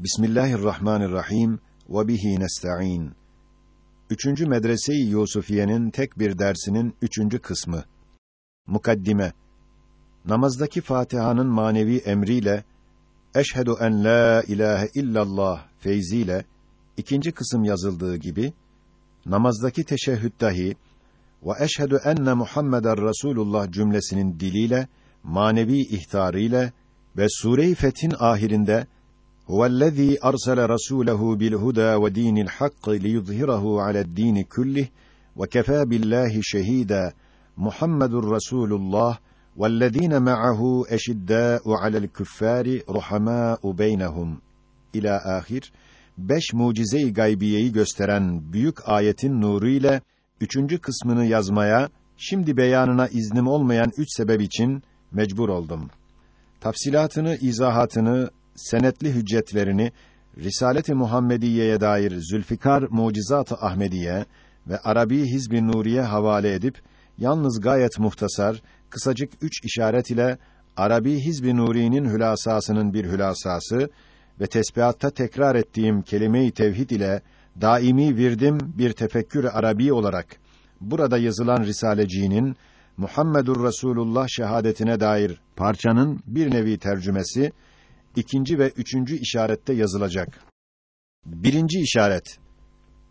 Bismillahirrahmanirrahim ve bihi nestaîn. Üçüncü Medrese-i Yusufiye'nin tek bir dersinin üçüncü kısmı. Mukaddime. Namazdaki Fatiha'nın manevi emriyle Eşhedü en la ilahe illallah feyziyle ikinci kısım yazıldığı gibi namazdaki teşehhüd dahi ve eşhedü enne Muhammeden Resulullah cümlesinin diliyle manevi ihtarıyla ve Sure-i Fetih'in ahirinde Huvellezî arsale rasûlehu bil huda ve dînil hakk liyuzhirahu ale'd-dîn kullih ve kefâ billahi şehîdâ. Muhammedur Resulullah vellezîne ma'ahu eşiddâ'u alel küffâri ruhamâ'u beynehum. İlâ ahir beş mucize-i gaybiyeyi gösteren büyük ayetin nuru ile üçüncü kısmını yazmaya şimdi beyanına iznim olmayan üç sebep için mecbur oldum. Tafsilatını, izahatını senetli hüccetlerini Risalet-i Muhammediye'ye dair Zülfikar Mucizat-ı Ahmediye ve Arabi Hizb-i Nuriye havale edip yalnız gayet muhtasar, kısacık üç işaret ile Arabi Hizb-i Nuri'nin hülasasının bir hülasası ve tesbihatta tekrar ettiğim kelime-i tevhid ile daimi virdim bir tefekkür Arabi olarak burada yazılan Risaleciğinin Muhammedur Resulullah şehadetine dair parçanın bir nevi tercümesi ikinci ve üçüncü işarette yazılacak. Birinci işaret.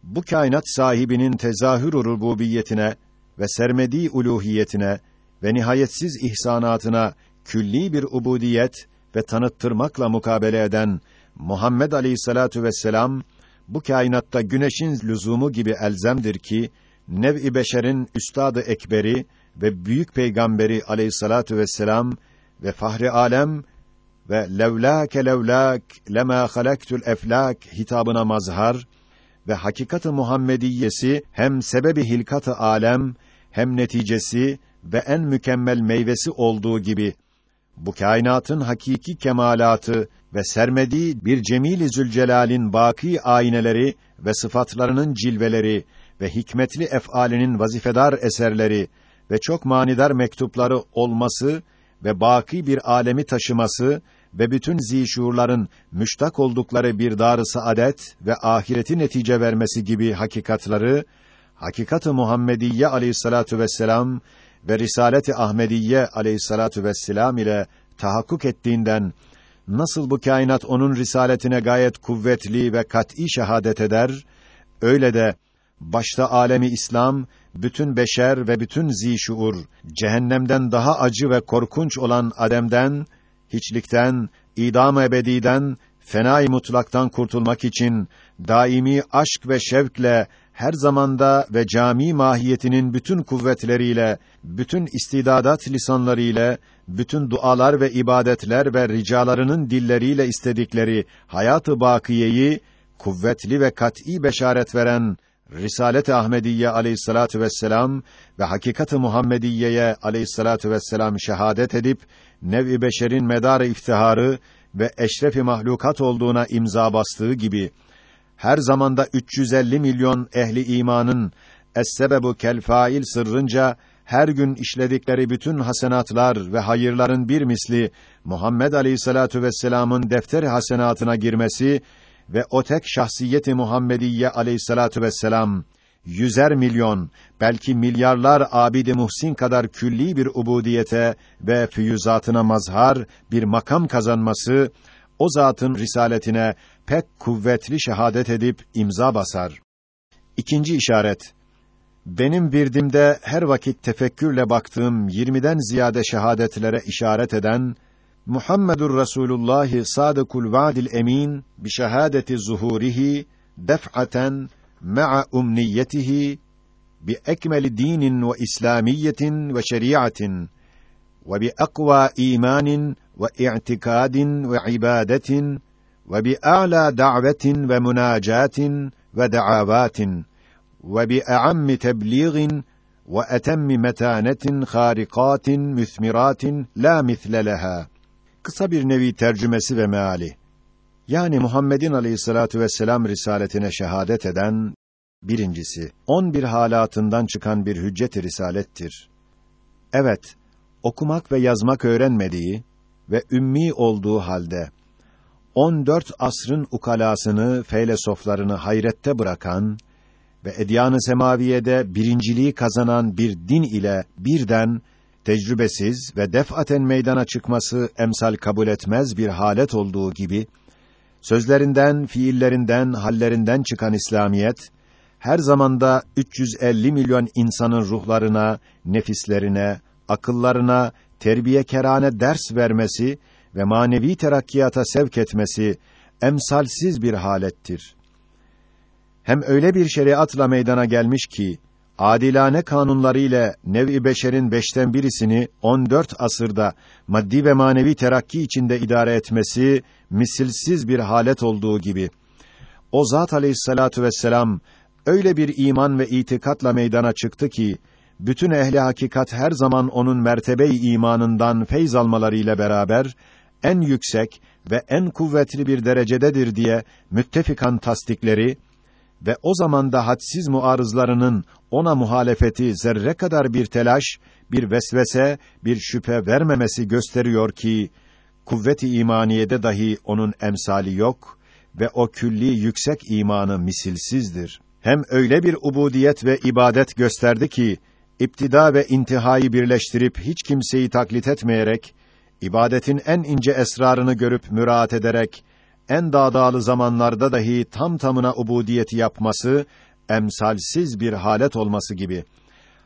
Bu kainat sahibinin tezahür rububiyetine ve sermedi uluhiyetine ve nihayetsiz ihsanatına külli bir ubudiyet ve tanıttırmakla mukabele eden Muhammed Aleyhissalatu vesselam bu kainatta güneşin lüzumu gibi elzemdir ki nev-i beşerin üstadı ekberi ve büyük peygamberi Aleyhissalatu vesselam ve fahri alem ve levlâke levlâk lemâ halaktul eflâk hitabına mazhar ve hakikat-ı Muhammediyesi hem sebebi hilkat-ı alem hem neticesi ve en mükemmel meyvesi olduğu gibi bu kainatın hakiki kemalatı ve sermediği bir cemîl-i zülcelal'in baki ayneleri ve sıfatlarının cilveleri ve hikmetli ef'alinin vazifedar eserleri ve çok manidar mektupları olması ve baki bir alemi taşıması ve bütün zişurların müştak oldukları bir dar-ı saadet ve ahireti netice vermesi gibi hakikatları hakikat-ı Muhammediyye aleyhissalatu vesselam ve risalet-i Ahmediyye aleyhissalatu vesselam ile tahakkuk ettiğinden nasıl bu kainat onun risaletine gayet kuvvetli ve kat'î şehadet eder öyle de başta alemi İslam bütün beşer ve bütün zişuur cehennemden daha acı ve korkunç olan Adem'den hiçlikten, idam ebediden, fenai mutlaktan kurtulmak için daimi aşk ve şevkle her zamanda ve cami mahiyetinin bütün kuvvetleriyle, bütün istidadat lisanlarıyla, bütün dualar ve ibadetler ve ricalarının dilleriyle istedikleri hayatı bakiyeyi kuvvetli ve kat'î beşaret veren Risalet-i Ahmediye aleyhissalatu vesselam ve hakikat-ı Muhammediye'ye aleyhissalatu vesselam şehadet edip nev-i beşerin medarı iftiharı ve eşrefi mahlukat olduğuna imza bastığı gibi her zamanda 350 milyon ehli imanın es-sebebu kel fail sırrınca her gün işledikleri bütün hasenatlar ve hayırların bir misli Muhammed Aleyhissalatu vesselam'ın defteri hasenatına girmesi ve o tek şahsiyeti Muhammediye Aleyhissalatu vesselam yüzer milyon, belki milyarlar abid-i muhsin kadar külli bir ubudiyete ve füyüzatına mazhar bir makam kazanması, o zatın risaletine pek kuvvetli şehadet edip imza basar. İkinci işaret, benim birdimde her vakit tefekkürle baktığım yirmiden ziyade şehadetlere işaret eden, Muhammedur Resulullah sadıkul vaadil emin bi şehadeti zuhurihi def'aten ma'a umniyetihi bi ekmeli dinin ve islamiyetin ve şeriatin ve bi akva imanin ve i'tikadin ve ibadetin ve bi a'la da'vetin ve münacatin Kısa bir nevi tercümesi ve meali. Yani Muhammed'in aleyhissalatu vesselam risaletine şehadet eden birincisi on bir halatından çıkan bir hüccet-i risalettir. Evet, okumak ve yazmak öğrenmediği ve ümmi olduğu halde 14 asrın ukalasını, feylesoflarını hayrette bırakan ve edyan-ı semaviyede birinciliği kazanan bir din ile birden tecrübesiz ve defaten meydana çıkması emsal kabul etmez bir halet olduğu gibi sözlerinden, fiillerinden, hallerinden çıkan İslamiyet her zamanda 350 milyon insanın ruhlarına, nefislerine, akıllarına terbiye kerane ders vermesi ve manevi terakkiyata sevk etmesi emsalsiz bir halettir. Hem öyle bir şeriatla meydana gelmiş ki adilane kanunları ile nev-i beşerin beşten birisini 14 asırda maddi ve manevi terakki içinde idare etmesi misilsiz bir halet olduğu gibi. O zat aleyhissalatu vesselam öyle bir iman ve itikatla meydana çıktı ki bütün ehli hakikat her zaman onun mertebe-i imanından feyz almalarıyla beraber en yüksek ve en kuvvetli bir derecededir diye müttefikan tasdikleri ve o zamanda hadsiz muarızlarının ona muhalefeti zerre kadar bir telaş, bir vesvese, bir şüphe vermemesi gösteriyor ki kuvvet-i imaniyede dahi onun emsali yok ve o külli yüksek imanı misilsizdir. Hem öyle bir ubudiyet ve ibadet gösterdi ki iptida ve intihayı birleştirip hiç kimseyi taklit etmeyerek ibadetin en ince esrarını görüp müraat ederek en dağdağlı zamanlarda dahi tam tamına ubudiyeti yapması emsalsiz bir halet olması gibi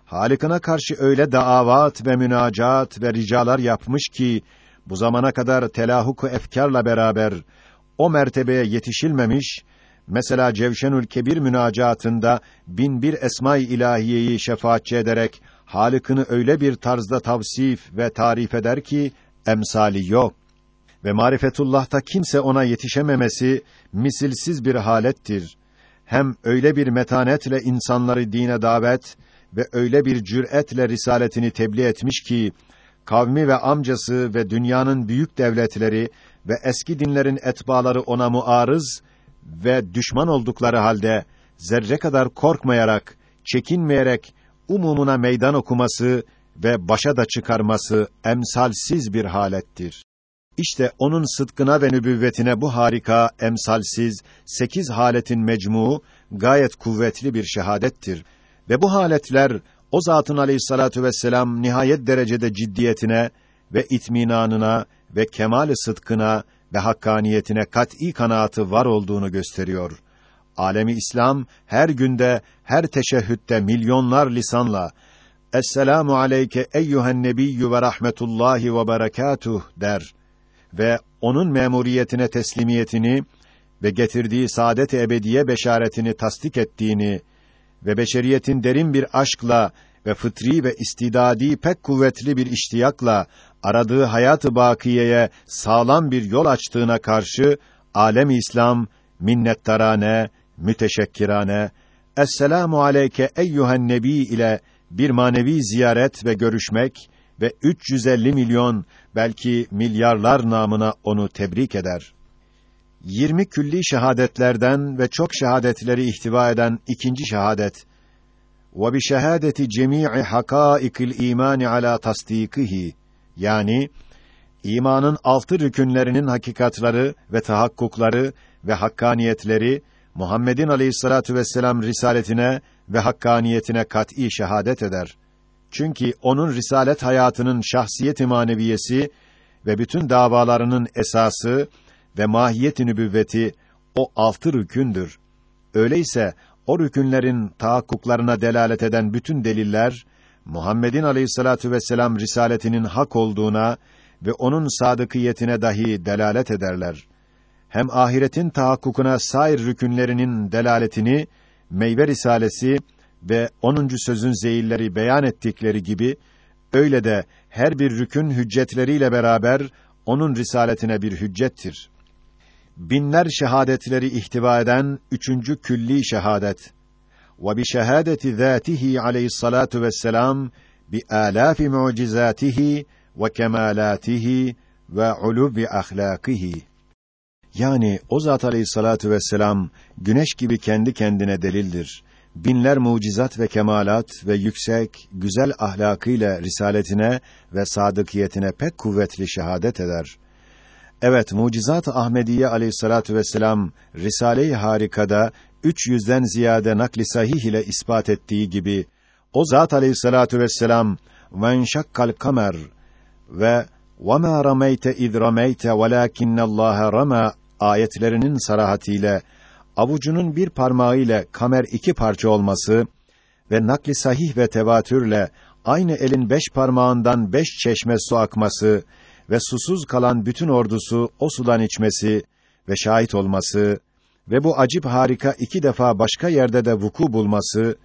Halikına karşı öyle daavat ve münacat ve ricalar yapmış ki bu zamana kadar telahuk efkarla beraber o mertebeye yetişilmemiş Mesela Cevşenül Kebir münacatında bin bir esma-i ilahiyeyi şefaatçi ederek Halık'ını öyle bir tarzda tavsif ve tarif eder ki emsali yok. Ve marifetullah'ta kimse ona yetişememesi misilsiz bir halettir. Hem öyle bir metanetle insanları dine davet ve öyle bir cüretle risaletini tebliğ etmiş ki kavmi ve amcası ve dünyanın büyük devletleri ve eski dinlerin etbaları ona muarız ve düşman oldukları halde zerre kadar korkmayarak, çekinmeyerek umumuna meydan okuması ve başa da çıkarması emsalsiz bir halettir. İşte onun sıdkına ve nübüvvetine bu harika, emsalsiz, sekiz haletin mecmuu, gayet kuvvetli bir şehadettir. Ve bu haletler, o zatın aleyhissalatu vesselam nihayet derecede ciddiyetine ve itminanına ve kemal-i sıdkına ve hakkaniyetine kat'î kanaatı var olduğunu gösteriyor. Alemi İslam her günde, her teşehhütte milyonlar lisanla Esselamu aleyke eyyühen nebiyyü ve rahmetullahi ve berekatuh der ve onun memuriyetine teslimiyetini ve getirdiği saadet ebediye beşaretini tasdik ettiğini ve beşeriyetin derin bir aşkla ve fıtri ve istidadi pek kuvvetli bir iştiyakla aradığı hayatı bakiyeye sağlam bir yol açtığına karşı alem İslam minnettarane, müteşekkirane Esselamu aleyke eyyuhen nebi ile bir manevi ziyaret ve görüşmek ve 350 milyon belki milyarlar namına onu tebrik eder. 20 külli şehadetlerden ve çok şehadetleri ihtiva eden ikinci şehadet ve bi şehadeti cemii hakaikil imani ala tasdikihi yani imanın altı rükünlerinin hakikatları ve tahakkukları ve hakkaniyetleri Muhammed'in aleyhissalatu vesselam risaletine ve hakkaniyetine kat'î şehadet eder. Çünkü onun risalet hayatının şahsiyet-i maneviyesi ve bütün davalarının esası ve mahiyet-i nübüvveti o altı rükündür. Öyleyse o rükünlerin tahakkuklarına delalet eden bütün deliller Muhammed'in aleyhissalatu vesselam risaletinin hak olduğuna ve onun sadıkiyetine dahi delalet ederler. Hem ahiretin tahakkukuna sair rükünlerinin delaletini Meyve Risalesi ve 10. sözün zeyilleri beyan ettikleri gibi öyle de her bir rükün hüccetleriyle beraber onun risaletine bir hüccettir. Binler şehadetleri ihtiva eden üçüncü külli şehadet ve bi şehadeti zatihi aleyhissalatu vesselam bi alafi mucizatihi ve kemalatihi ve uluvvi ahlakihi. Yani o zat aleyhissalatu vesselam güneş gibi kendi kendine delildir binler mucizat ve kemalat ve yüksek, güzel ahlakıyla risaletine ve sadıkiyetine pek kuvvetli şehadet eder. Evet, mucizat Ahmediye aleyhissalatu vesselam Risale-i Harika'da 300'den ziyade nakli sahih ile ispat ettiği gibi o zat aleyhissalatu vesselam "Ven şakkal kamer" ve "Ve ma rameyte iz rameyte velakinnallaha rama" ayetlerinin sarahatiyle avucunun bir parmağı ile kamer iki parça olması ve nakli sahih ve tevatürle aynı elin beş parmağından beş çeşme su akması ve susuz kalan bütün ordusu o sudan içmesi ve şahit olması ve bu acip harika iki defa başka yerde de vuku bulması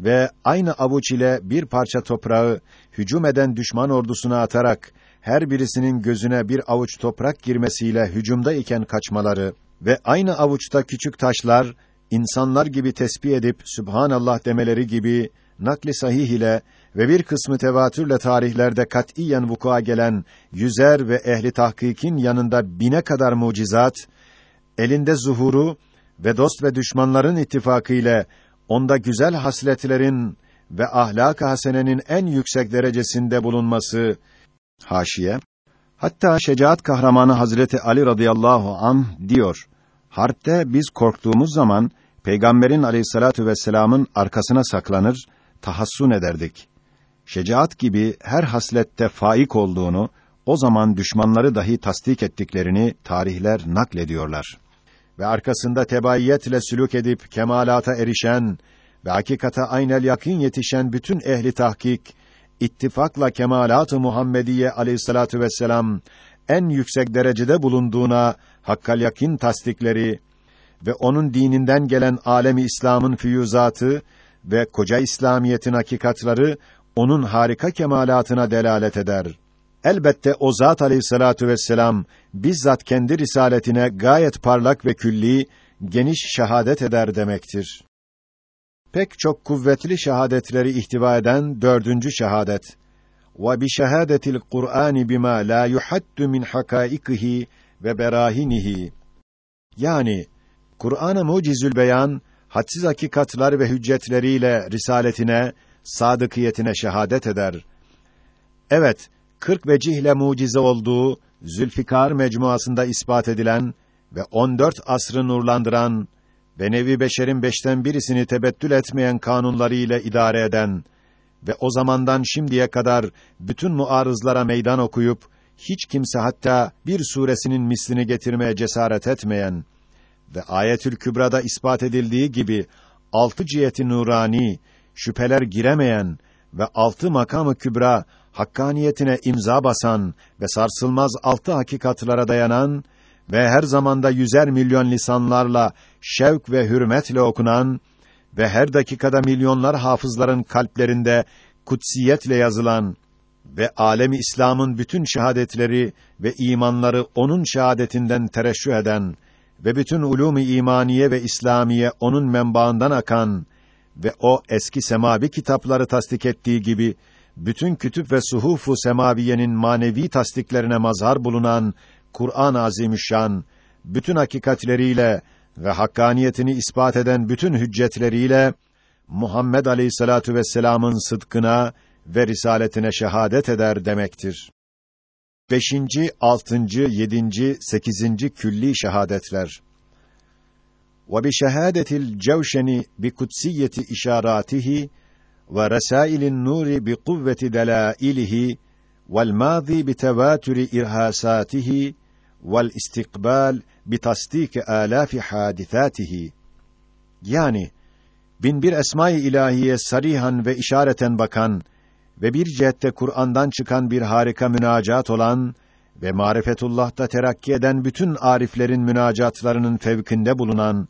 ve aynı avuç ile bir parça toprağı hücum eden düşman ordusuna atarak her birisinin gözüne bir avuç toprak girmesiyle hücumda iken kaçmaları ve aynı avuçta küçük taşlar insanlar gibi tesbih edip Sübhanallah demeleri gibi nakli sahih ile ve bir kısmı tevatürle tarihlerde katiyen vuku'a gelen yüzer ve ehli tahkikin yanında bine kadar mucizat, elinde zuhuru ve dost ve düşmanların ittifakı ile onda güzel hasletlerin ve ahlak-ı hasenenin en yüksek derecesinde bulunması haşiye hatta şecaat kahramanı Hazreti Ali radıyallahu an diyor. Harpte biz korktuğumuz zaman Peygamberin Aleyhissalatu vesselam'ın arkasına saklanır, tahassun ederdik. Şecaat gibi her haslette faik olduğunu, o zaman düşmanları dahi tasdik ettiklerini tarihler naklediyorlar. Ve arkasında tebayyiyetle sülük edip kemalata erişen ve hakikata aynel yakın yetişen bütün ehli tahkik, ittifakla kemalat-ı Muhammediye aleyhissalatu vesselam en yüksek derecede bulunduğuna hakkal yakin tasdikleri ve onun dininden gelen alemi İslam'ın füyüzatı ve koca İslamiyetin hakikatları onun harika kemalatına delalet eder. Elbette o zat aleyhissalatu vesselam bizzat kendi risaletine gayet parlak ve külli, geniş şehadet eder demektir. Pek çok kuvvetli şehadetleri ihtiva eden dördüncü şehadet. Ve bi şehadetil Kur'an bima la yuhaddu min hakaikihi ve berahinihi. Yani Kur'an-ı Mucizül Beyan hadsiz hakikatlar ve hüccetleriyle risaletine, sadıkiyetine şehadet eder. Evet, kırk vecihle mucize olduğu Zülfikar mecmuasında ispat edilen ve on dört asrı nurlandıran ve nevi beşerin beşten birisini tebettül etmeyen kanunları ile idare eden ve o zamandan şimdiye kadar bütün muarızlara meydan okuyup hiç kimse hatta bir suresinin mislini getirmeye cesaret etmeyen ve Ayetül Kübra'da ispat edildiği gibi altı ciheti nurani, şüpheler giremeyen ve altı makamı kübra hakkaniyetine imza basan ve sarsılmaz altı hakikatlara dayanan ve her zamanda yüzer milyon lisanlarla şevk ve hürmetle okunan ve her dakikada milyonlar hafızların kalplerinde kutsiyetle yazılan ve alemi İslam'ın bütün şehadetleri ve imanları onun şehadetinden tereşüh eden ve bütün ulûm-i imaniye ve İslamiye onun menbaından akan ve o eski semavi kitapları tasdik ettiği gibi bütün kütüp ve suhufu semaviyenin manevi tasdiklerine mazhar bulunan Kur'an-ı Azimüşşan bütün hakikatleriyle ve hakkaniyetini ispat eden bütün hüccetleriyle Muhammed Aleyhissalatu vesselam'ın sıdkına ve risaletine şehadet eder demektir. Beşinci, altıncı, yedinci, sekizinci külli şehadetler. Ve bi şehadetil cevşeni bi kutsiyeti işaratihi ve resailin nuri bi kuvveti delailihi irhasatihi vel istikbal bi tasdik alafi hadisatihi. Yani bin bir esma-i ilahiye sarihan ve işareten bakan ve bir cihette Kur'an'dan çıkan bir harika münacat olan ve marifetullah'ta terakki eden bütün ariflerin münacatlarının fevkinde bulunan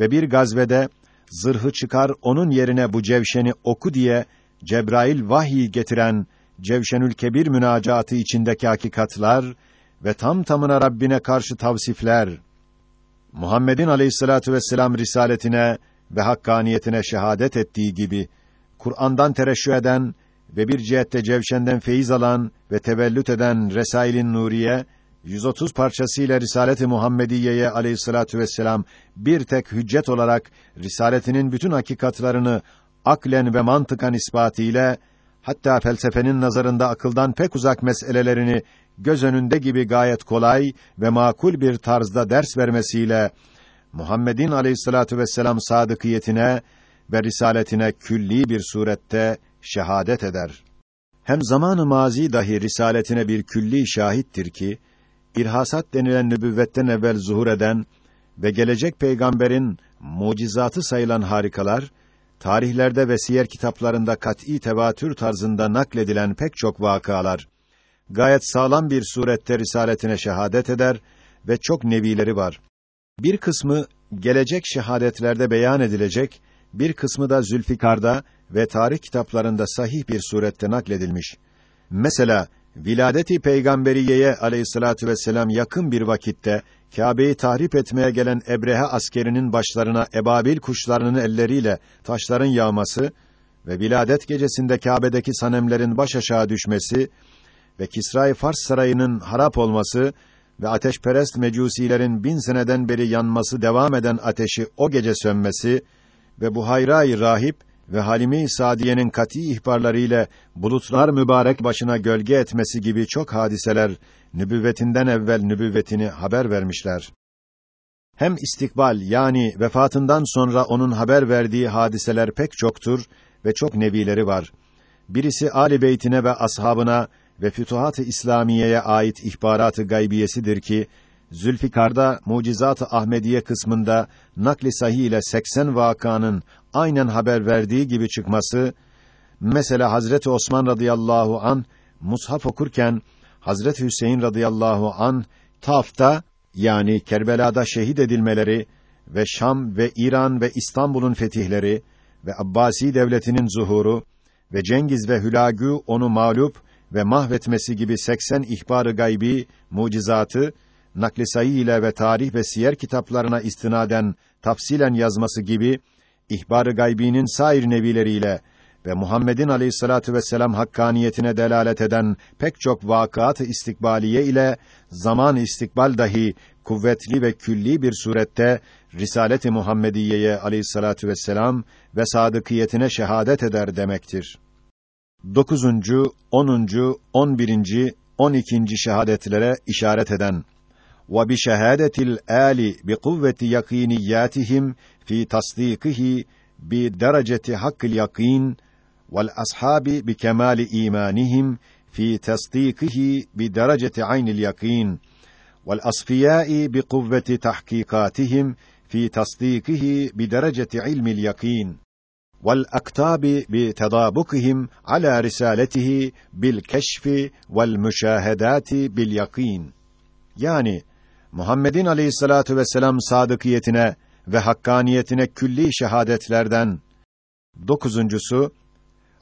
ve bir gazvede zırhı çıkar onun yerine bu cevşeni oku diye Cebrail vahiy getiren Cevşenül Kebir münacatı içindeki hakikatlar ve tam tamına Rabbine karşı tavsifler. Muhammed'in aleyhissalatu vesselam risaletine ve hakkaniyetine şehadet ettiği gibi Kur'an'dan tereşşü eden ve bir cihette cevşenden feyiz alan ve tevellüt eden Resailin Nuriye 130 parçasıyla Risalet-i Muhammediye'ye aleyhissalatu vesselam bir tek hüccet olarak risaletinin bütün hakikatlarını aklen ve mantıkan ispatı ile hatta felsefenin nazarında akıldan pek uzak meselelerini göz önünde gibi gayet kolay ve makul bir tarzda ders vermesiyle Muhammed'in aleyhissalatu vesselam sadıkiyetine ve risaletine külli bir surette şehadet eder. Hem zamanı mazi dahi risaletine bir külli şahittir ki irhasat denilen nübüvvetten evvel zuhur eden ve gelecek peygamberin mucizatı sayılan harikalar tarihlerde ve siyer kitaplarında kat'î tevatür tarzında nakledilen pek çok vakalar gayet sağlam bir surette risaletine şehadet eder ve çok nevileri var. Bir kısmı gelecek şehadetlerde beyan edilecek, bir kısmı da Zülfikar'da ve tarih kitaplarında sahih bir surette nakledilmiş. Mesela viladeti peygamberiyeye aleyhissalatu vesselam yakın bir vakitte Kâbe'yi tahrip etmeye gelen Ebrehe askerinin başlarına ebabil kuşlarının elleriyle taşların yağması ve viladet gecesinde Kâbe'deki sanemlerin baş aşağı düşmesi ve Kisra-i Fars sarayının harap olması ve ateşperest mecusilerin bin seneden beri yanması devam eden ateşi o gece sönmesi ve bu hayra rahip ve Halime-i Sadiye'nin kati ihbarlarıyla bulutlar mübarek başına gölge etmesi gibi çok hadiseler nübüvvetinden evvel nübüvvetini haber vermişler. Hem istikbal yani vefatından sonra onun haber verdiği hadiseler pek çoktur ve çok nevileri var. Birisi Ali Beytine ve ashabına ve Fütuhat-ı İslamiye'ye ait ihbaratı gaybiyesidir ki Zülfikar'da Mucizat-ı Ahmediye kısmında nakli sahih ile 80 vakanın aynen haber verdiği gibi çıkması mesela Hazreti Osman radıyallahu an mushaf okurken Hazreti Hüseyin radıyallahu an Taf'ta yani Kerbela'da şehit edilmeleri ve Şam ve İran ve İstanbul'un fetihleri ve Abbasi devletinin zuhuru ve Cengiz ve Hülagü onu mağlup ve mahvetmesi gibi 80 ihbarı gaybi mucizatı nakli ile ve tarih ve siyer kitaplarına istinaden tafsilen yazması gibi ihbarı gaybinin sair nevileriyle ve Muhammed'in aleyhissalatu vesselam hakkaniyetine delalet eden pek çok vakıat-ı istikbaliye ile zaman istikbal dahi kuvvetli ve külli bir surette Risalet-i Muhammediyeye aleyhissalatu vesselam ve sadıkiyetine şehadet eder demektir. 9. 10. 11. 12. şehadetlere işaret eden ve bi şehadetil ali bi kuvveti yakiniyatihim fi tasdikihi bi dereceti hakkil yakin vel ashabi bi kemali imanihim fi tasdikihi bi dereceti aynil yakin vel asfiyai bi kuvveti tahkikatihim fi tasdikihi bi dereceti ilmil yakin vel aktabi bi tadabukihim ala bil keşfi vel müşahedati bil yakin yani Muhammed'in aleyhissalatu vesselam sadıkiyetine ve hakkaniyetine külli şehadetlerden dokuzuncusu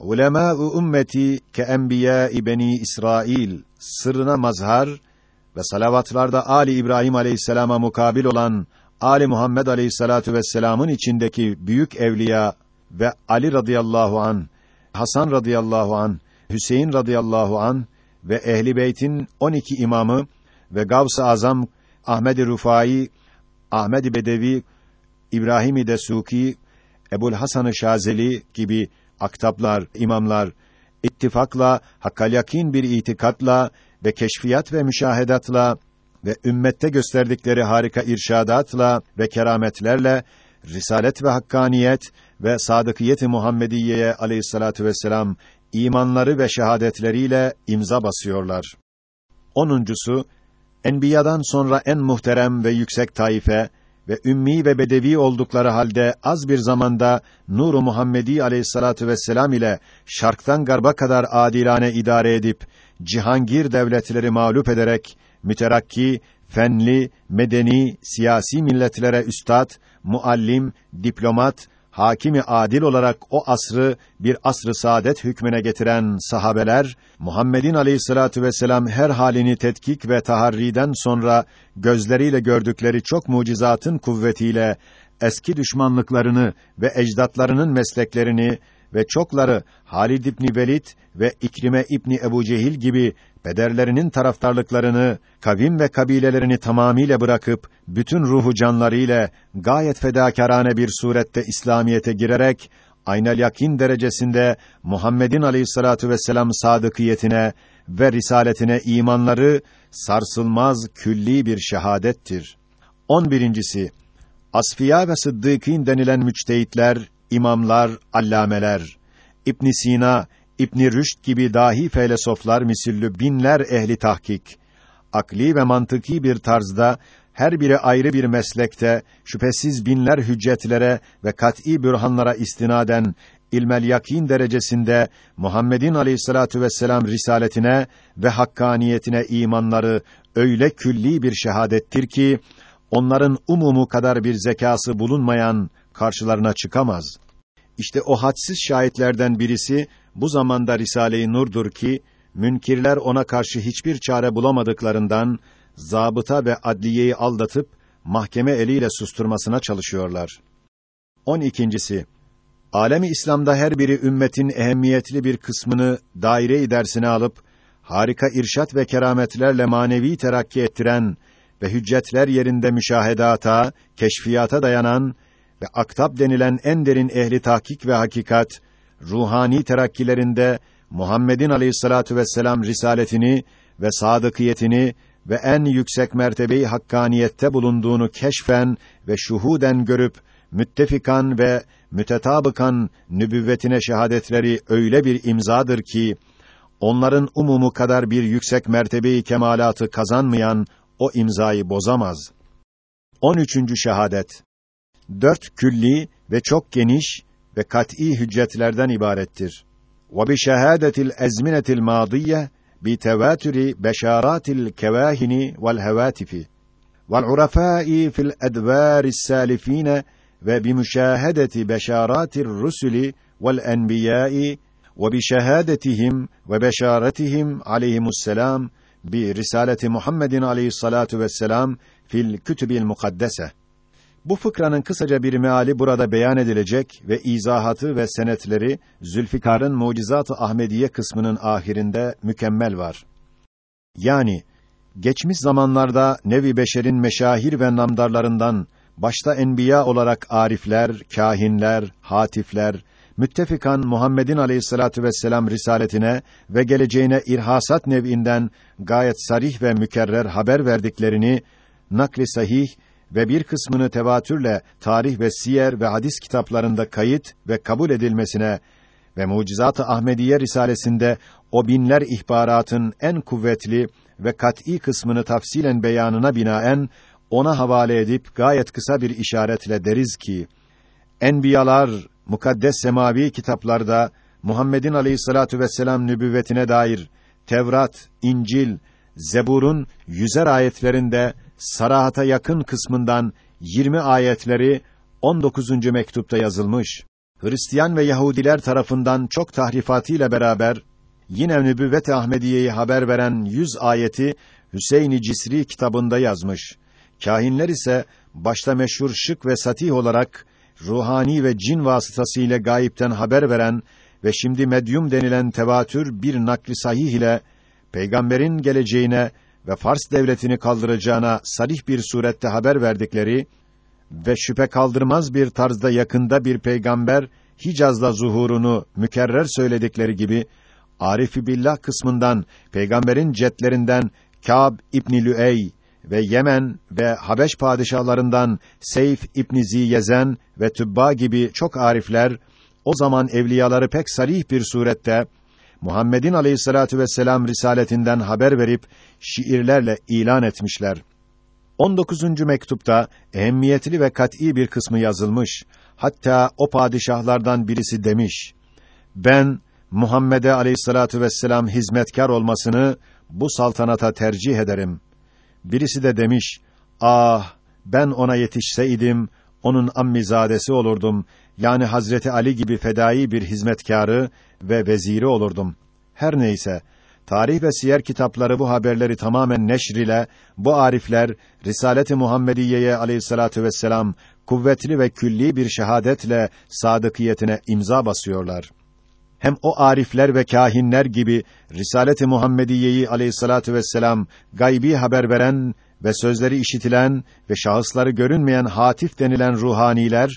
ulema-u ümmeti ke enbiya beni İsrail sırrına mazhar ve salavatlarda Ali İbrahim aleyhisselama mukabil olan Ali Muhammed aleyhissalatu vesselam'ın içindeki büyük evliya ve Ali radıyallahu an, Hasan radıyallahu an, Hüseyin radıyallahu an ve Ehli Beyt'in 12 imamı ve Gavs-ı Azam Ahmed-i Rufai, Ahmed-i Bedevi, İbrahim-i Desuki, Ebul Hasan-ı Şazeli gibi aktaplar, imamlar ittifakla, hakkal yakin bir itikatla ve keşfiyat ve müşahedatla ve ümmette gösterdikleri harika irşadatla ve kerametlerle risalet ve hakkaniyet ve sadıkiyet-i Muhammediye'ye aleyhissalatu vesselam imanları ve şehadetleriyle imza basıyorlar. Onuncusu Enbiya'dan sonra en muhterem ve yüksek taife ve ümmi ve bedevi oldukları halde az bir zamanda Nur-u Muhammedi aleyhissalatu vesselam ile şarktan garba kadar adilane idare edip cihangir devletleri mağlup ederek müterakki, fenli, medeni, siyasi milletlere üstad, muallim, diplomat hakimi adil olarak o asrı bir asrı saadet hükmüne getiren sahabeler Muhammed'in aleyhissalatu vesselam her halini tetkik ve taharriden sonra gözleriyle gördükleri çok mucizatın kuvvetiyle eski düşmanlıklarını ve ecdatlarının mesleklerini ve çokları Halid İbni Velid ve İkrime İbni Ebu Cehil gibi pederlerinin taraftarlıklarını, kavim ve kabilelerini tamamiyle bırakıp bütün ruhu canlarıyla gayet fedakârane bir surette İslamiyete girerek aynel yakin derecesinde Muhammed'in aleyhissalatu vesselam sadıkiyetine ve risaletine imanları sarsılmaz külli bir şehadettir. On birincisi, Asfiya ve Sıddıkîn denilen müçtehitler, imamlar, allameler, İbn Sina, İbn Rüşd gibi dahi felsefeler misillü binler ehli tahkik, akli ve mantıki bir tarzda her biri ayrı bir meslekte şüphesiz binler hüccetlere ve kat'î bürhanlara istinaden ilmel yakin derecesinde Muhammed'in aleyhissalatu vesselam risaletine ve hakkaniyetine imanları öyle külli bir şehadettir ki onların umumu kadar bir zekası bulunmayan karşılarına çıkamaz. İşte o hadsiz şahitlerden birisi bu zamanda Risale-i Nur'dur ki münkirler ona karşı hiçbir çare bulamadıklarından zabıta ve adliyeyi aldatıp mahkeme eliyle susturmasına çalışıyorlar. On ikincisi, alemi İslam'da her biri ümmetin ehemmiyetli bir kısmını daire-i dersine alıp harika irşat ve kerametlerle manevi terakki ettiren ve hüccetler yerinde müşahedata, keşfiyata dayanan ve aktab denilen en derin ehli tahkik ve hakikat ruhani terakkilerinde Muhammed'in aleyhissalatu vesselam risaletini ve sadıkiyetini ve en yüksek mertebeyi hakkaniyette bulunduğunu keşfen ve şuhuden görüp müttefikan ve mütetabıkan nübüvvetine şehadetleri öyle bir imzadır ki onların umumu kadar bir yüksek mertebeyi kemalatı kazanmayan o imzayı bozamaz. 13. şehadet. Dört külli ve çok geniş ve kat'î hüccetlerden ibarettir. Ve bi şehadetil ezminetil madiyye bi tevatüri beşaratil kevahini vel hevatifi vel urafâi fil edvâris sâlifîne ve bi müşahedeti beşaratir rusuli vel enbiyâi ve bi şehadetihim ve beşaretihim aleyhimusselam bi risaleti Muhammedin aleyhissalatu vesselam fil kütübil mukaddese. Bu fıkranın kısaca bir meali burada beyan edilecek ve izahatı ve senetleri Zülfikar'ın Mucizat-ı Ahmediye kısmının ahirinde mükemmel var. Yani geçmiş zamanlarda nevi beşerin meşahir ve namdarlarından başta enbiya olarak arifler, kahinler, hatifler, müttefikan Muhammed'in aleyhissalatu vesselam risaletine ve geleceğine irhasat nev'inden gayet sarih ve mükerrer haber verdiklerini nakli sahih ve bir kısmını tevatürle tarih ve siyer ve hadis kitaplarında kayıt ve kabul edilmesine ve Mucizat-ı Ahmediye risalesinde o binler ihbaratın en kuvvetli ve kat'î kısmını tafsilen beyanına binaen ona havale edip gayet kısa bir işaretle deriz ki enbiyalar mukaddes semavi kitaplarda Muhammed'in aleyhissalatu vesselam nübüvvetine dair Tevrat, İncil, Zebur'un yüzer ayetlerinde sarahata yakın kısmından 20 ayetleri 19. mektupta yazılmış. Hristiyan ve Yahudiler tarafından çok tahrifatıyla beraber yine Nübüvvet-i Ahmediye'yi haber veren 100 ayeti Hüseyin-i Cisri kitabında yazmış. Kahinler ise başta meşhur şık ve satih olarak ruhani ve cin vasıtasıyla gayipten haber veren ve şimdi medyum denilen tevatür bir nakli sahih ile peygamberin geleceğine ve Fars devletini kaldıracağına sarih bir surette haber verdikleri ve şüphe kaldırmaz bir tarzda yakında bir peygamber Hicaz'da zuhurunu mükerrer söyledikleri gibi Arifi billah kısmından peygamberin cetlerinden Kâb İbn Lüey ve Yemen ve Habeş padişahlarından Seyf İbn Ziyezen ve Tübba gibi çok arifler o zaman evliyaları pek sarih bir surette Muhammed'in aleyhissalatu vesselam risaletinden haber verip şiirlerle ilan etmişler. 19. mektupta ehemmiyetli ve kat'î bir kısmı yazılmış. Hatta o padişahlardan birisi demiş: Ben Muhammed'e aleyhissalatu vesselam hizmetkar olmasını bu saltanata tercih ederim. Birisi de demiş: Ah, ben ona yetişseydim onun ammizadesi olurdum. Yani Hazreti Ali gibi fedai bir hizmetkarı ve veziri olurdum. Her neyse, tarih ve siyer kitapları bu haberleri tamamen neşr ile bu arifler Risalet-i Muhammediye'ye Aleyhissalatu vesselam kuvvetli ve külli bir şehadetle sadıkiyetine imza basıyorlar. Hem o arifler ve kahinler gibi Risalet-i Muhammediye'yi Aleyhissalatu vesselam gaybi haber veren ve sözleri işitilen ve şahısları görünmeyen hatif denilen ruhaniler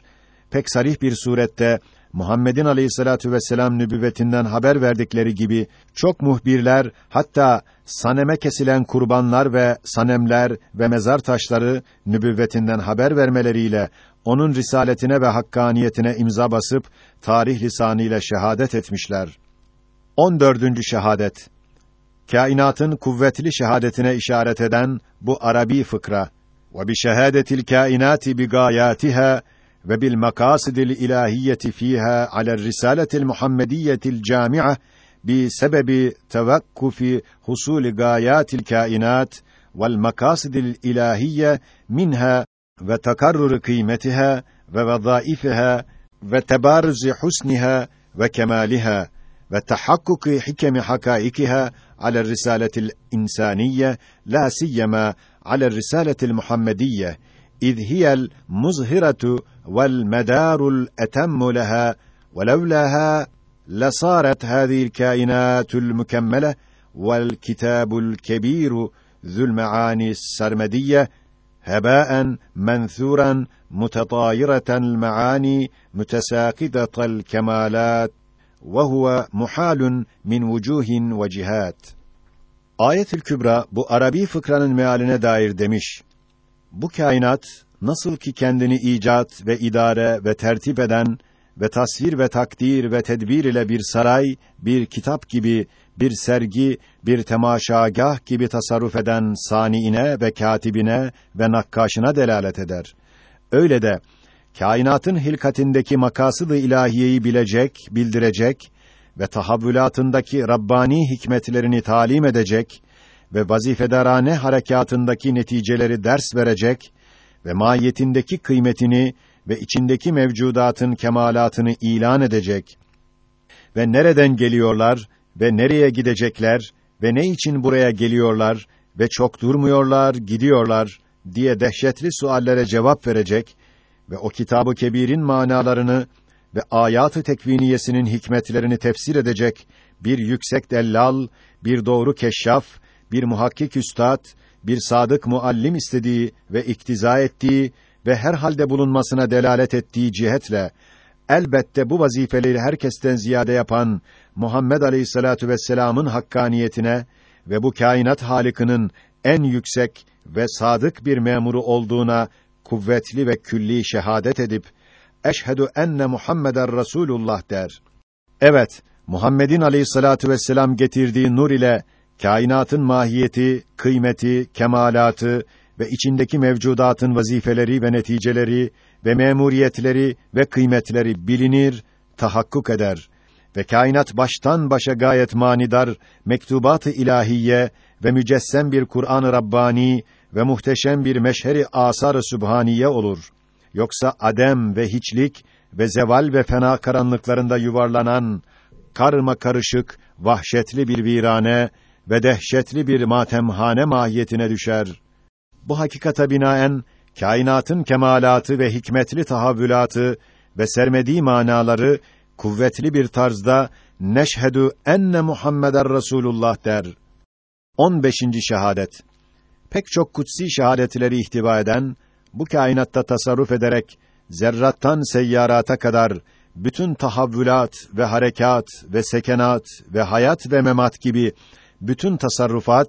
pek sarih bir surette Muhammed'in aleyhissalatu vesselam nübüvvetinden haber verdikleri gibi çok muhbirler hatta saneme kesilen kurbanlar ve sanemler ve mezar taşları nübüvvetinden haber vermeleriyle onun risaletine ve hakkaniyetine imza basıp tarih lisanıyla şehadet etmişler. 14. şehadet Kainatın kuvvetli şehadetine işaret eden bu Arabi fıkra ve bi şehadetil kainati bi gayatiha ve bil makasidil ilahiyeti fiha ala risaletil muhammediyetil cami'a bi sebebi tevakkufi husul gayatil kainat vel makasidil ilahiyye minha ve takarrur kıymetiha ve vezaifiha ve tebarüz husniha ve kemaliha tahakkuk hikemi hakaikiha ala risaletil insaniye la siyema ala risaletil muhammediyye إذ هي المظهرة والمدار الأتم لها ولولاها لصارت هذه الكائنات المكملة والكتاب الكبير ذو المعاني السرمدية هباء منثورا متطايرة المعاني متساقطة الكمالات ve huve muhalun min vucuhin ve cihat. Ayetül Kübra bu Arabi fıkranın mealine dair demiş. Bu kainat nasıl ki kendini icat ve idare ve tertip eden ve tasvir ve takdir ve tedbir ile bir saray, bir kitap gibi, bir sergi, bir temaşagah gibi tasarruf eden saniine ve katibine ve nakkaşına delalet eder. Öyle de kainatın hilkatindeki makasıd-ı ilahiyeyi bilecek, bildirecek ve tahavvülatındaki rabbani hikmetlerini talim edecek ve vazifedarane harekatındaki neticeleri ders verecek ve mahiyetindeki kıymetini ve içindeki mevcudatın kemalatını ilan edecek. Ve nereden geliyorlar ve nereye gidecekler ve ne için buraya geliyorlar ve çok durmuyorlar, gidiyorlar diye dehşetli suallere cevap verecek ve o kitabı kebirin manalarını ve ayatı tekviniyesinin hikmetlerini tefsir edecek bir yüksek dellal, bir doğru keşşaf, bir muhakkik üstad, bir sadık muallim istediği ve iktiza ettiği ve her halde bulunmasına delalet ettiği cihetle elbette bu vazifeleri herkesten ziyade yapan Muhammed Aleyhissalatu vesselam'ın hakkaniyetine ve bu kainat halikinin en yüksek ve sadık bir memuru olduğuna kuvvetli ve külli şehadet edip eşhedü enne Muhammeden Resulullah der. Evet, Muhammed'in Aleyhissalatu vesselam getirdiği nur ile kainatın mahiyeti, kıymeti, kemalatı ve içindeki mevcudatın vazifeleri ve neticeleri ve memuriyetleri ve kıymetleri bilinir, tahakkuk eder ve kainat baştan başa gayet manidar mektubat-ı ilahiye ve mücessem bir Kur'an-ı Rabbani ve muhteşem bir meşheri asar-ı sübhaniye olur. Yoksa adem ve hiçlik ve zeval ve fena karanlıklarında yuvarlanan karma karışık, vahşetli bir virane ve dehşetli bir matemhane mahiyetine düşer. Bu hakikata binaen kainatın kemalatı ve hikmetli tahavvülatı ve sermediği manaları kuvvetli bir tarzda neşhedü enne Muhammeden Resulullah der. 15. şehadet. Pek çok kutsi şehadetleri ihtiva eden bu kainatta tasarruf ederek zerrattan seyyarata kadar bütün tahavvülat ve harekat ve sekenat ve hayat ve memat gibi bütün tasarrufat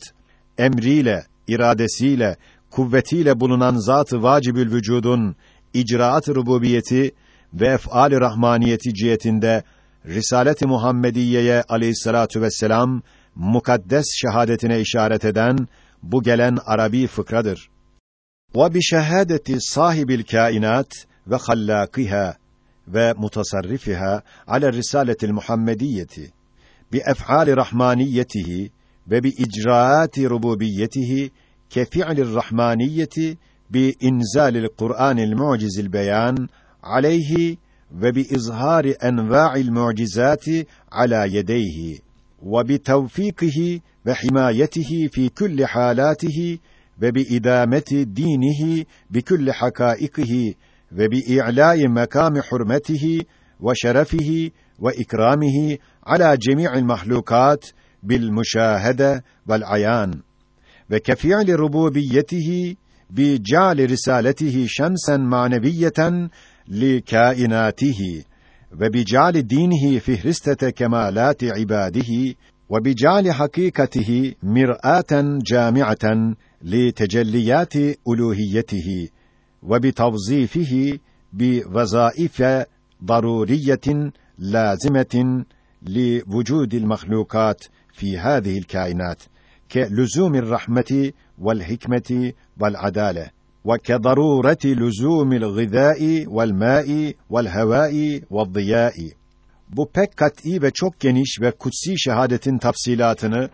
emriyle, iradesiyle, kuvvetiyle bulunan zat-ı vacibül vücudun icraat rububiyeti ve ef'al-i rahmaniyeti cihetinde Risalet-i Muhammediye'ye aleyhissalatu vesselam mukaddes şehadetine işaret eden bu gelen Arabi fıkradır. Ve bi şehadeti sahibil kainat ve hallakiha ve mutasarrifiha ala risaletil Muhammediyeti bi ef'ali rahmaniyetihi ve bi icraati rububiyetihi ke fi'lir rahmaniyeti bi inzalil Kur'anil mucizil beyan aleyhi ve bi izhari enva'il mucizati ala yedeyhi ve bi tevfikihi ve himayetihi fi kulli halatihi ve bi idameti dinihi bi kulli hakaikihi ve bi i'la'i makami hurmetihi ve şerefihi ve ikramihi ala cemi'il وبجعل دينه فهرستة كمالات عباده وبجعل حقيقته مرآة جامعة لتجليات ألوهيته وبتوظيفه بوظائف ضرورية لازمة لوجود المخلوقات في هذه الكائنات كلزوم الرحمة والحكمة والعدالة. Vel mai vel havai vel diyai bu pek kat'î ve çok geniş ve kutsi şehadetin tafsilatını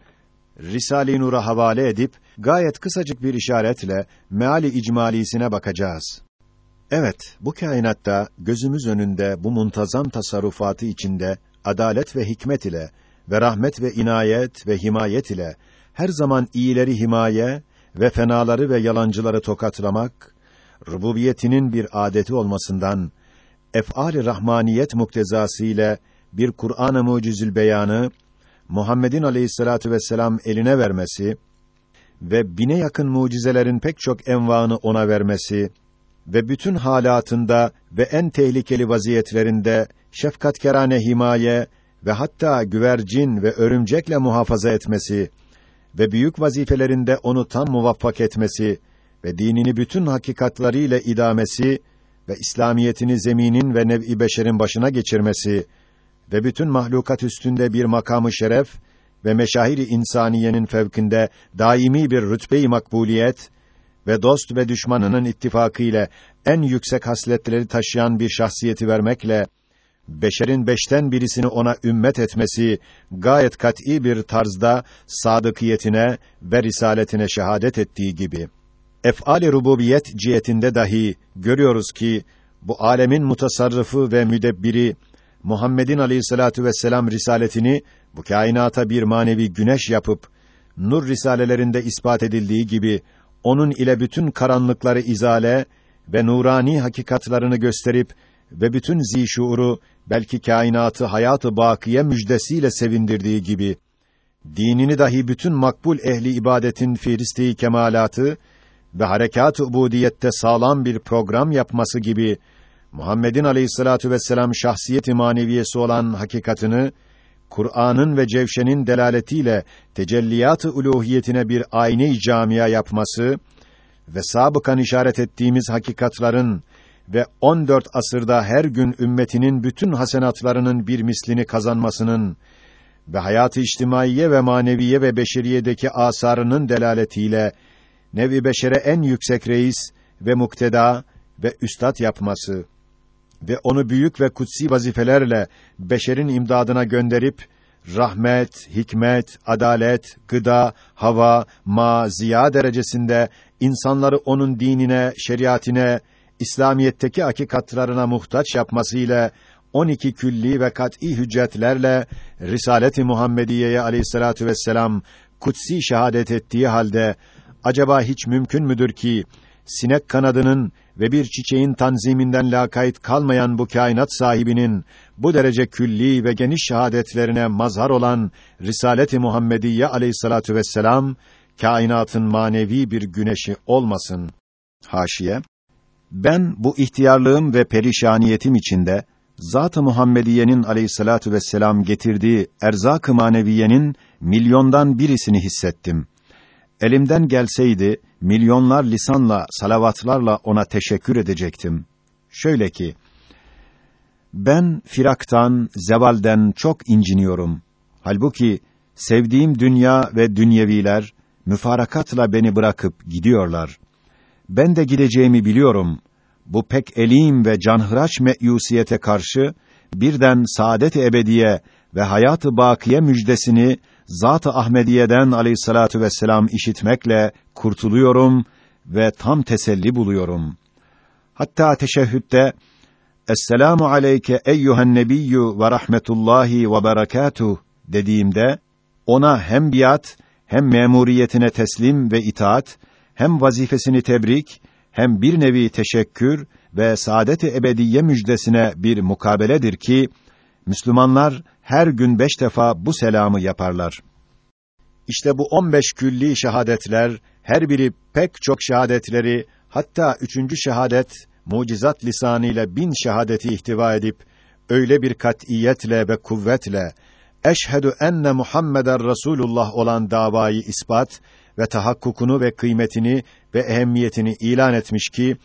Risale-i Nur'a havale edip gayet kısacık bir işaretle meali icmalisine bakacağız. Evet, bu kainatta gözümüz önünde bu muntazam tasarrufatı içinde adalet ve hikmet ile ve rahmet ve inayet ve himayet ile her zaman iyileri himaye ve fenaları ve yalancıları tokatlamak rububiyetinin bir adeti olmasından ef'al-i rahmaniyet muktezası bir Kur'an-ı Mucizül Beyanı Muhammed'in Aleyhissalatu vesselam eline vermesi ve bine yakın mucizelerin pek çok envanı ona vermesi ve bütün halatında ve en tehlikeli vaziyetlerinde şefkatkerane himaye ve hatta güvercin ve örümcekle muhafaza etmesi ve büyük vazifelerinde onu tam muvaffak etmesi ve dinini bütün hakikatlarıyla idamesi ve İslamiyetini zeminin ve nev'i beşerin başına geçirmesi ve bütün mahlukat üstünde bir makamı şeref ve meşahiri insaniyenin fevkinde daimi bir rütbe-i makbuliyet ve dost ve düşmanının ittifakı ile en yüksek hasletleri taşıyan bir şahsiyeti vermekle beşerin beşten birisini ona ümmet etmesi gayet kat'î bir tarzda sadıkiyetine ve risaletine şehadet ettiği gibi. Ef'al-i rububiyet cihetinde dahi görüyoruz ki bu alemin mutasarrıfı ve müdebbiri Muhammed'in aleyhissalatu vesselam risaletini bu kainata bir manevi güneş yapıp nur risalelerinde ispat edildiği gibi onun ile bütün karanlıkları izale ve nurani hakikatlarını gösterip ve bütün zişuuru belki kainatı hayatı bakiye müjdesiyle sevindirdiği gibi dinini dahi bütün makbul ehli ibadetin firisti kemalatı ve harekat-ı ubudiyette sağlam bir program yapması gibi Muhammed'in aleyhissalatu vesselam şahsiyet-i maneviyesi olan hakikatını Kur'an'ın ve Cevşen'in delaletiyle tecelliyat-ı uluhiyetine bir ayne-i camia yapması ve sabıkan işaret ettiğimiz hakikatların ve 14 asırda her gün ümmetinin bütün hasenatlarının bir mislini kazanmasının ve hayatı içtimaiye ve maneviye ve beşeriyedeki asarının delaletiyle nevi beşere en yüksek reis ve mukteda ve üstad yapması ve onu büyük ve kutsi vazifelerle beşerin imdadına gönderip rahmet, hikmet, adalet, gıda, hava, ma, ziya derecesinde insanları onun dinine, şeriatine, İslamiyetteki hakikatlarına muhtaç yapmasıyla 12 külli ve kat'î hüccetlerle Risalet-i Muhammediye'ye aleyhissalatu vesselam kutsi şehadet ettiği halde acaba hiç mümkün müdür ki sinek kanadının ve bir çiçeğin tanziminden lakayt kalmayan bu kainat sahibinin bu derece külli ve geniş şehadetlerine mazhar olan Risalet-i Muhammediye aleyhissalatu vesselam kainatın manevi bir güneşi olmasın. Haşiye Ben bu ihtiyarlığım ve perişaniyetim içinde Zat-ı Muhammediye'nin aleyhissalatu vesselam getirdiği erzak-ı maneviyenin milyondan birisini hissettim. Elimden gelseydi milyonlar lisanla, salavatlarla ona teşekkür edecektim. Şöyle ki, ben firaktan, zevalden çok inciniyorum. Halbuki sevdiğim dünya ve dünyeviler müfarakatla beni bırakıp gidiyorlar. Ben de gideceğimi biliyorum. Bu pek elim ve canhıraç meyusiyete karşı birden saadet ebediye ve hayatı bakiye müjdesini Zat-ı Ahmediye'den aleyhissalatu vesselam işitmekle kurtuluyorum ve tam teselli buluyorum. Hatta teşehhütte Esselamu aleyke eyyühen nebiyyü ve rahmetullahi ve berekatuh dediğimde ona hem biat hem memuriyetine teslim ve itaat hem vazifesini tebrik hem bir nevi teşekkür ve saadet-i ebediye müjdesine bir mukabeledir ki Müslümanlar her gün beş defa bu selamı yaparlar. İşte bu on beş külli şehadetler, her biri pek çok şehadetleri, hatta üçüncü şehadet, mucizat lisanıyla bin şehadeti ihtiva edip, öyle bir katiyetle ve kuvvetle eşhedü enne Muhammeden Resulullah olan davayı ispat ve tahakkukunu ve kıymetini ve ehemmiyetini ilan etmiş ki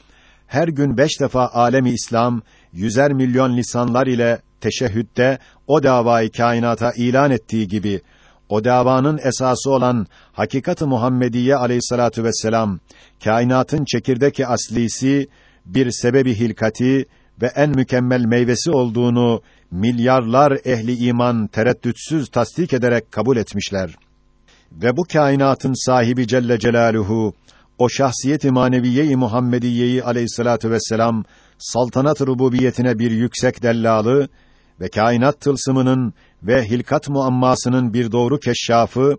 her gün beş defa alemi İslam yüzer milyon lisanlar ile teşehhütte o davayı kainata ilan ettiği gibi o davanın esası olan hakikat-ı Muhammediye aleyhissalatu vesselam kainatın çekirdeki aslisi bir sebebi hilkati ve en mükemmel meyvesi olduğunu milyarlar ehli iman tereddütsüz tasdik ederek kabul etmişler. Ve bu kainatın sahibi Celle Celaluhu o şahsiyet-i maneviye-i Muhammediyeyi aleyhissalatu vesselam saltanat rububiyetine bir yüksek dellalı ve kainat tılsımının ve hilkat muammasının bir doğru keşşafı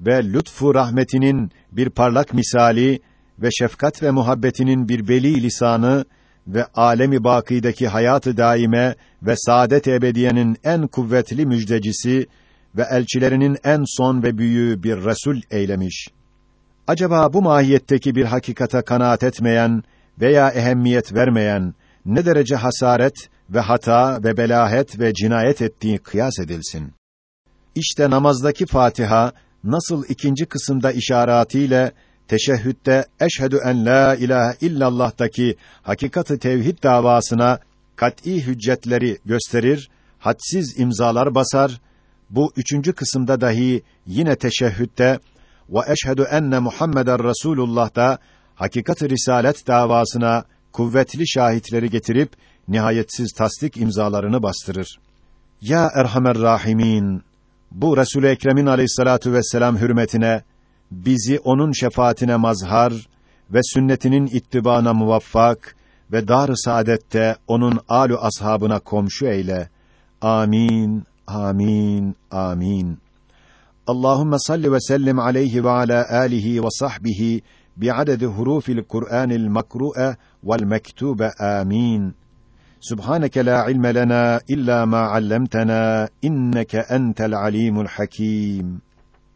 ve lütfu rahmetinin bir parlak misali ve şefkat ve muhabbetinin bir beli lisanı ve alemi bakideki hayatı daime ve saadet ebediyenin en kuvvetli müjdecisi ve elçilerinin en son ve büyüğü bir resul eylemiş. Acaba bu mahiyetteki bir hakikata kanaat etmeyen veya ehemmiyet vermeyen ne derece hasaret ve hata ve belahet ve cinayet ettiği kıyas edilsin. İşte namazdaki Fatiha nasıl ikinci kısımda işaretiyle teşehhütte eşhedü en la ilahe illallah'taki hakikati tevhid davasına kat'î hüccetleri gösterir, hadsiz imzalar basar. Bu üçüncü kısımda dahi yine teşehhütte ve eşhedü enne Muhammeden Resulullah'ta hakikat-ı risalet davasına kuvvetli şahitleri getirip nihayetsiz tasdik imzalarını bastırır. Ya Erhamer Rahimin, bu Resul-i Ekrem'in aleyhissalatu vesselam hürmetine bizi onun şefaatine mazhar ve sünnetinin ittibana muvaffak ve dar-ı saadette onun alu ashabına komşu eyle. Amin. آمين آمين. اللهم صل وسلم عليه وعلى آله وصحبه بعدد حروف القرآن المقروءة والمكتوبة آمين. سبحانك لا علم لنا إلا ما علمتنا إنك أنت العليم الحكيم.